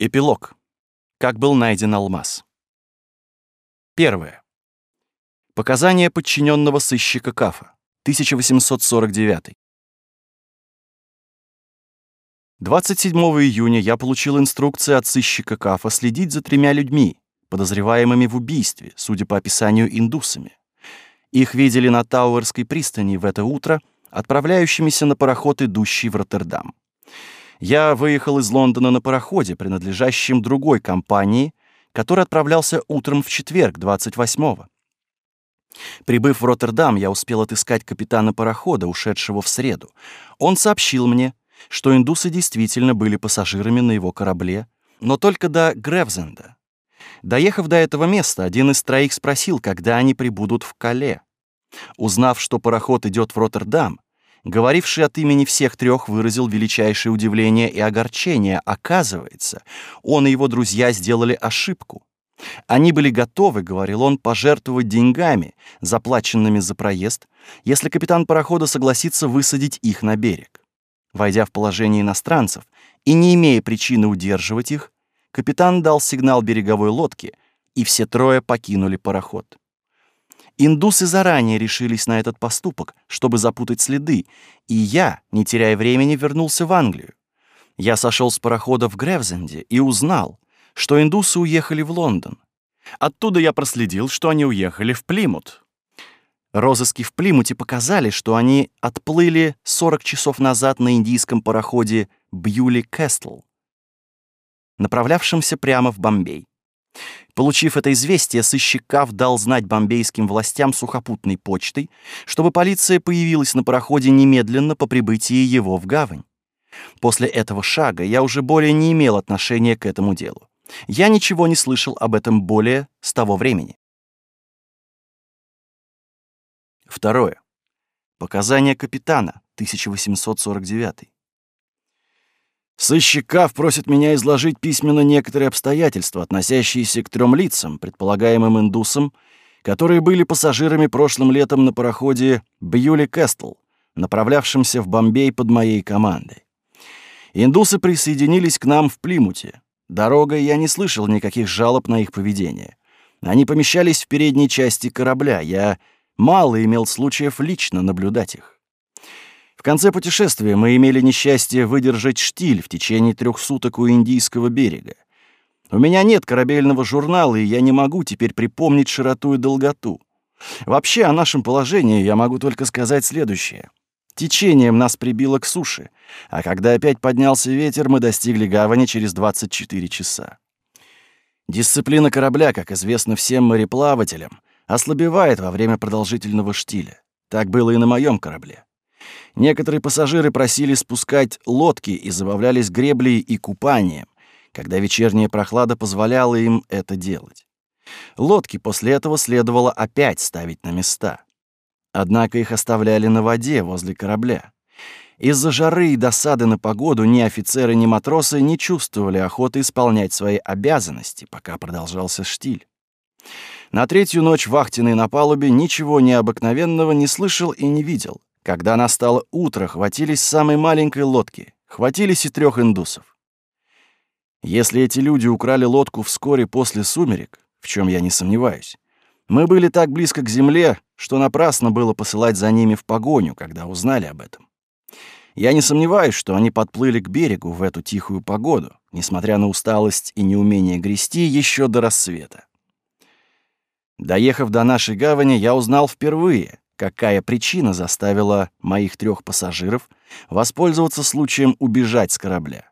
Эпилог. Как был найден алмаз. Первое. Показания подчиненного сыщика Кафа. 1849. 27 июня я получил инструкции от сыщика Кафа следить за тремя людьми, подозреваемыми в убийстве, судя по описанию индусами. Их видели на Тауэрской пристани в это утро, отправляющимися на пароход, идущий в Роттердам. Я выехал из Лондона на пароходе, принадлежащем другой компании, который отправлялся утром в четверг, 28-го. Прибыв в Роттердам, я успел отыскать капитана парохода, ушедшего в среду. Он сообщил мне, что индусы действительно были пассажирами на его корабле, но только до Гревзенда. Доехав до этого места, один из троих спросил, когда они прибудут в Кале. Узнав, что пароход идет в Роттердам, Говоривший от имени всех трех выразил величайшее удивление и огорчение. Оказывается, он и его друзья сделали ошибку. Они были готовы, говорил он, пожертвовать деньгами, заплаченными за проезд, если капитан парохода согласится высадить их на берег. Войдя в положение иностранцев и не имея причины удерживать их, капитан дал сигнал береговой лодке, и все трое покинули пароход. Индусы заранее решились на этот поступок, чтобы запутать следы, и я, не теряя времени, вернулся в Англию. Я сошел с парохода в Гревзенде и узнал, что индусы уехали в Лондон. Оттуда я проследил, что они уехали в Плимут. Розыски в Плимуте показали, что они отплыли 40 часов назад на индийском пароходе Бьюли Кэстл, направлявшемся прямо в Бомбей. Получив это известие, сыщик Кав дал знать бомбейским властям сухопутной почтой, чтобы полиция появилась на пароходе немедленно по прибытии его в гавань. После этого шага я уже более не имел отношения к этому делу. Я ничего не слышал об этом более с того времени. Второе. Показания капитана, 1849. Сыщик Кав просит меня изложить письменно некоторые обстоятельства, относящиеся к трем лицам, предполагаемым индусам, которые были пассажирами прошлым летом на пароходе Бьюли Кэстл, направлявшемся в Бомбей под моей командой. Индусы присоединились к нам в Плимуте. Дорогой я не слышал никаких жалоб на их поведение. Они помещались в передней части корабля. Я мало имел случаев лично наблюдать их. В конце путешествия мы имели несчастье выдержать штиль в течение трех суток у Индийского берега. У меня нет корабельного журнала, и я не могу теперь припомнить широту и долготу. Вообще, о нашем положении я могу только сказать следующее. Течением нас прибило к суше, а когда опять поднялся ветер, мы достигли гавани через 24 часа. Дисциплина корабля, как известно всем мореплавателям, ослабевает во время продолжительного штиля. Так было и на моем корабле. Некоторые пассажиры просили спускать лодки и забавлялись греблей и купанием, когда вечерняя прохлада позволяла им это делать. Лодки после этого следовало опять ставить на места. Однако их оставляли на воде возле корабля. Из-за жары и досады на погоду ни офицеры, ни матросы не чувствовали охоты исполнять свои обязанности, пока продолжался штиль. На третью ночь вахтенный на палубе ничего необыкновенного не слышал и не видел. Когда настало утро, хватились самой маленькой лодки, хватились и трех индусов. Если эти люди украли лодку вскоре после сумерек, в чем я не сомневаюсь, мы были так близко к земле, что напрасно было посылать за ними в погоню, когда узнали об этом. Я не сомневаюсь, что они подплыли к берегу в эту тихую погоду, несмотря на усталость и неумение грести еще до рассвета. Доехав до нашей гавани, я узнал впервые, какая причина заставила моих трех пассажиров воспользоваться случаем убежать с корабля.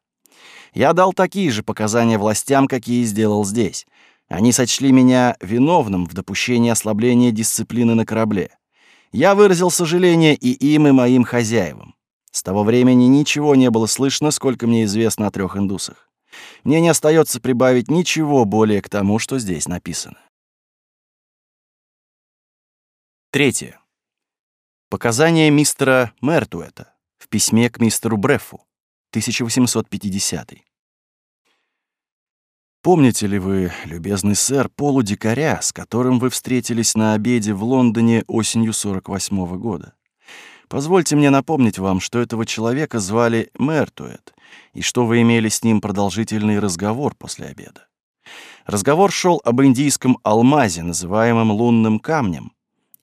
Я дал такие же показания властям, какие сделал здесь. Они сочли меня виновным в допущении ослабления дисциплины на корабле. Я выразил сожаление и им, и моим хозяевам. С того времени ничего не было слышно, сколько мне известно о трех индусах. Мне не остается прибавить ничего более к тому, что здесь написано. Третье. Показания мистера Мертуэта в письме к мистеру Бреффу, 1850. Помните ли вы, любезный сэр, полудикаря, с которым вы встретились на обеде в Лондоне осенью 48 -го года? Позвольте мне напомнить вам, что этого человека звали Мертуэт, и что вы имели с ним продолжительный разговор после обеда. Разговор шел об индийском алмазе, называемом лунным камнем,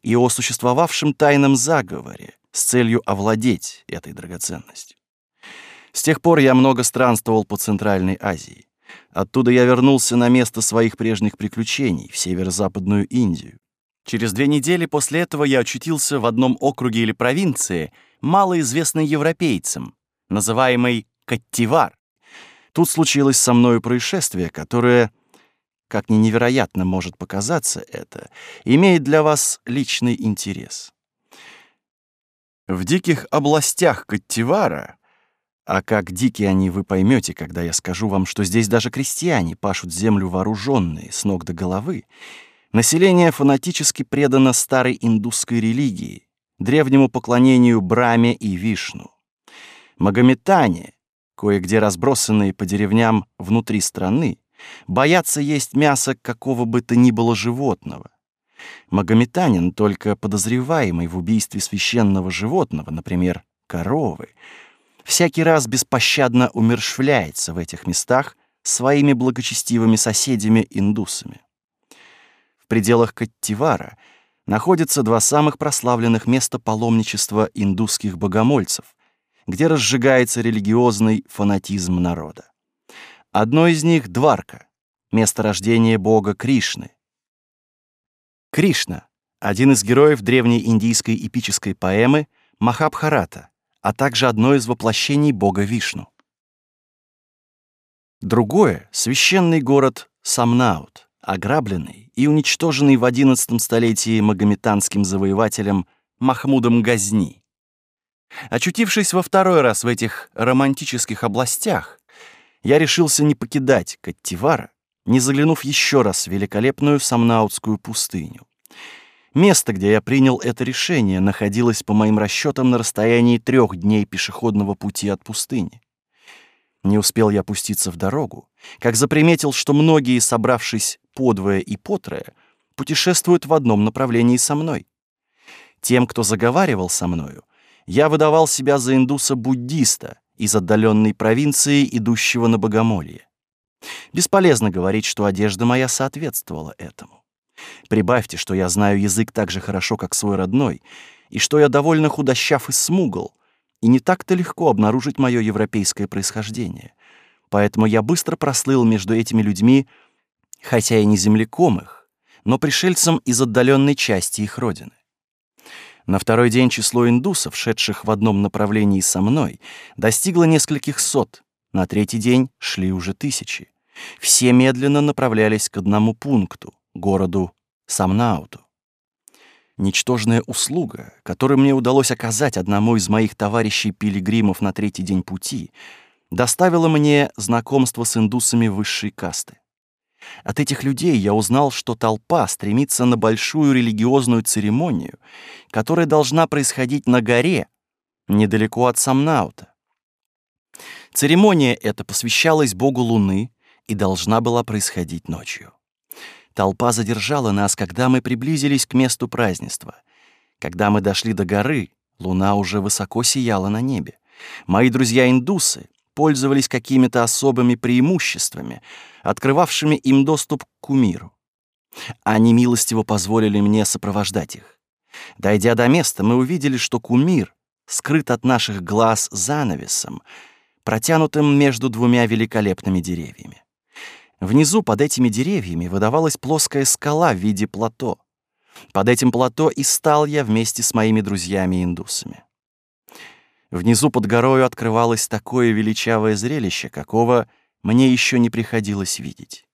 и о существовавшем тайном заговоре с целью овладеть этой драгоценностью. С тех пор я много странствовал по Центральной Азии. Оттуда я вернулся на место своих прежних приключений, в северо-западную Индию. Через две недели после этого я очутился в одном округе или провинции, малоизвестной европейцам, называемой Каттивар. Тут случилось со мною происшествие, которое, как ни невероятно может показаться это, имеет для вас личный интерес. В диких областях Каттивара а как дикие они вы поймете, когда я скажу вам, что здесь даже крестьяне пашут землю вооруженные с ног до головы. Население фанатически предано старой индусской религии, древнему поклонению Браме и Вишну. Магометане, кое-где разбросанные по деревням внутри страны, боятся есть мясо какого бы то ни было животного. Магометанин, только подозреваемый в убийстве священного животного, например, коровы, всякий раз беспощадно умершвляется в этих местах своими благочестивыми соседями-индусами. В пределах Каттивара находятся два самых прославленных места паломничества индусских богомольцев, где разжигается религиозный фанатизм народа. Одно из них — Дварка, место рождения бога Кришны. Кришна — один из героев древней индийской эпической поэмы Махабхарата, а также одно из воплощений бога Вишну. Другое — священный город Самнаут, ограбленный и уничтоженный в XI столетии магометанским завоевателем Махмудом Газни. Очутившись во второй раз в этих романтических областях, я решился не покидать Каттивара, не заглянув еще раз в великолепную Самнаутскую пустыню. Место, где я принял это решение, находилось, по моим расчетам, на расстоянии трех дней пешеходного пути от пустыни. Не успел я пуститься в дорогу, как заприметил, что многие, собравшись подвое и потрое, путешествуют в одном направлении со мной. Тем, кто заговаривал со мною, я выдавал себя за индуса-буддиста из отдаленной провинции, идущего на богомолье. Бесполезно говорить, что одежда моя соответствовала этому. Прибавьте, что я знаю язык так же хорошо, как свой родной, и что я довольно худощав и смугл, и не так-то легко обнаружить мое европейское происхождение. Поэтому я быстро прослыл между этими людьми, хотя и не земляком их, но пришельцем из отдаленной части их родины. На второй день число индусов, шедших в одном направлении со мной, достигло нескольких сот, на третий день шли уже тысячи. Все медленно направлялись к одному пункту, городу Самнауту. Ничтожная услуга, которую мне удалось оказать одному из моих товарищей-пилигримов на третий день пути, доставила мне знакомство с индусами высшей касты. От этих людей я узнал, что толпа стремится на большую религиозную церемонию, которая должна происходить на горе, недалеко от Самнаута. Церемония эта посвящалась богу Луны и должна была происходить ночью. Толпа задержала нас, когда мы приблизились к месту празднества. Когда мы дошли до горы, луна уже высоко сияла на небе. Мои друзья-индусы пользовались какими-то особыми преимуществами, открывавшими им доступ к кумиру. Они милостиво позволили мне сопровождать их. Дойдя до места, мы увидели, что кумир скрыт от наших глаз занавесом, протянутым между двумя великолепными деревьями. Внизу под этими деревьями выдавалась плоская скала в виде плато. Под этим плато и стал я вместе с моими друзьями-индусами. Внизу под горою открывалось такое величавое зрелище, какого мне еще не приходилось видеть.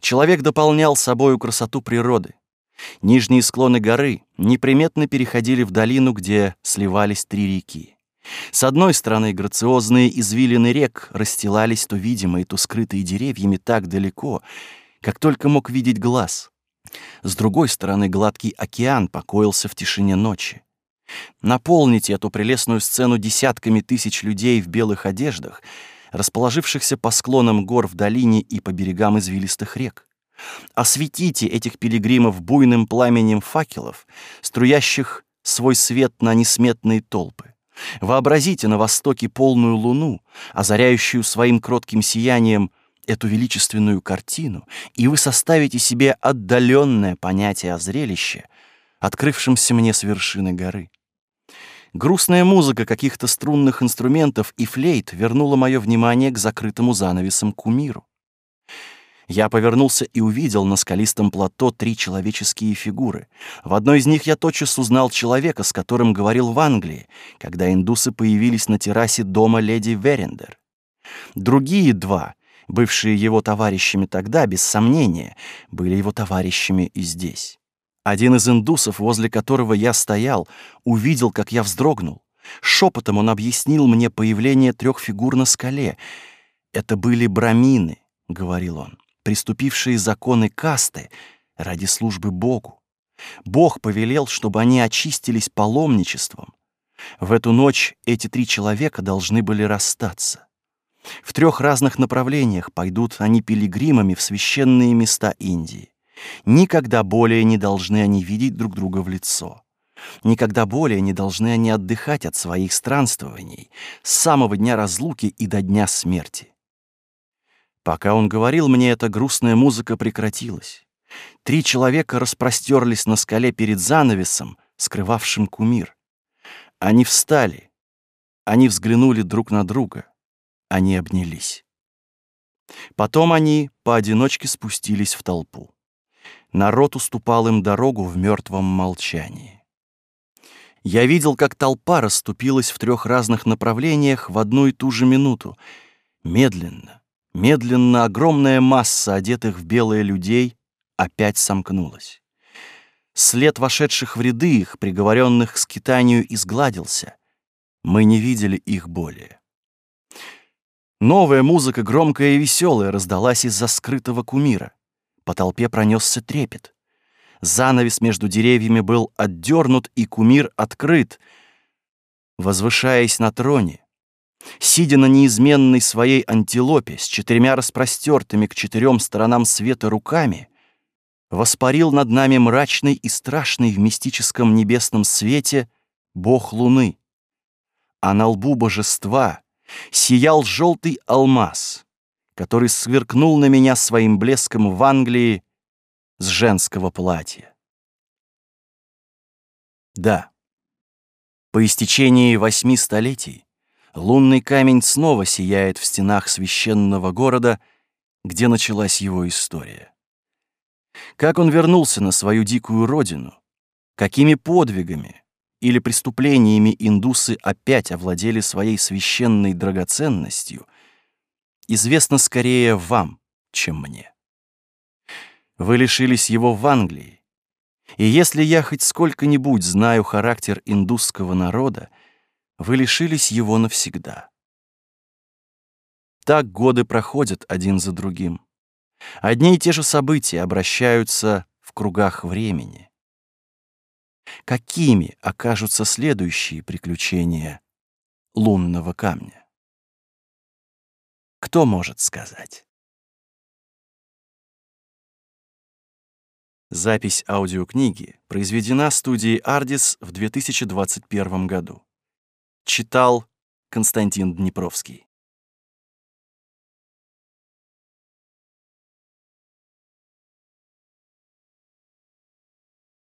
Человек дополнял собою красоту природы. Нижние склоны горы неприметно переходили в долину, где сливались три реки. С одной стороны, грациозные извилины рек расстилались то видимые, то скрытые деревьями так далеко, как только мог видеть глаз. С другой стороны, гладкий океан покоился в тишине ночи. Наполните эту прелестную сцену десятками тысяч людей в белых одеждах, расположившихся по склонам гор в долине и по берегам извилистых рек. Осветите этих пилигримов буйным пламенем факелов, струящих свой свет на несметные толпы. Вообразите на востоке полную луну, озаряющую своим кротким сиянием эту величественную картину, и вы составите себе отдаленное понятие о зрелище, открывшемся мне с вершины горы. Грустная музыка каких-то струнных инструментов и флейт вернула мое внимание к закрытому занавесам кумиру. Я повернулся и увидел на скалистом плато три человеческие фигуры. В одной из них я тотчас узнал человека, с которым говорил в Англии, когда индусы появились на террасе дома леди Верендер. Другие два, бывшие его товарищами тогда, без сомнения, были его товарищами и здесь. Один из индусов, возле которого я стоял, увидел, как я вздрогнул. Шепотом он объяснил мне появление трех фигур на скале. «Это были брамины», — говорил он приступившие законы касты ради службы Богу. Бог повелел, чтобы они очистились паломничеством. В эту ночь эти три человека должны были расстаться. В трех разных направлениях пойдут они пилигримами в священные места Индии. Никогда более не должны они видеть друг друга в лицо. Никогда более не должны они отдыхать от своих странствований с самого дня разлуки и до дня смерти. Пока он говорил мне, эта грустная музыка прекратилась. Три человека распростерлись на скале перед занавесом, скрывавшим кумир. Они встали. Они взглянули друг на друга. Они обнялись. Потом они поодиночке спустились в толпу. Народ уступал им дорогу в мертвом молчании. Я видел, как толпа расступилась в трех разных направлениях в одну и ту же минуту, медленно, Медленно огромная масса одетых в белые людей опять сомкнулась. След вошедших в ряды их, приговоренных к скитанию, изгладился. Мы не видели их более. Новая музыка, громкая и веселая, раздалась из-за скрытого кумира. По толпе пронесся трепет. Занавес между деревьями был отдернут, и кумир открыт. Возвышаясь на троне, сидя на неизменной своей антилопе с четырьмя распростертыми к четырем сторонам света руками, воспарил над нами мрачный и страшный в мистическом небесном свете бог Луны. А на лбу божества сиял желтый алмаз, который сверкнул на меня своим блеском в Англии с женского платья. Да, по истечении восьми столетий лунный камень снова сияет в стенах священного города, где началась его история. Как он вернулся на свою дикую родину, какими подвигами или преступлениями индусы опять овладели своей священной драгоценностью, известно скорее вам, чем мне. Вы лишились его в Англии, и если я хоть сколько-нибудь знаю характер индусского народа, вы лишились его навсегда. Так годы проходят один за другим. Одни и те же события обращаются в кругах времени. Какими окажутся следующие приключения лунного камня? Кто может сказать? Запись аудиокниги произведена студией «Ардис» в 2021 году. Читал Константин Днепровский.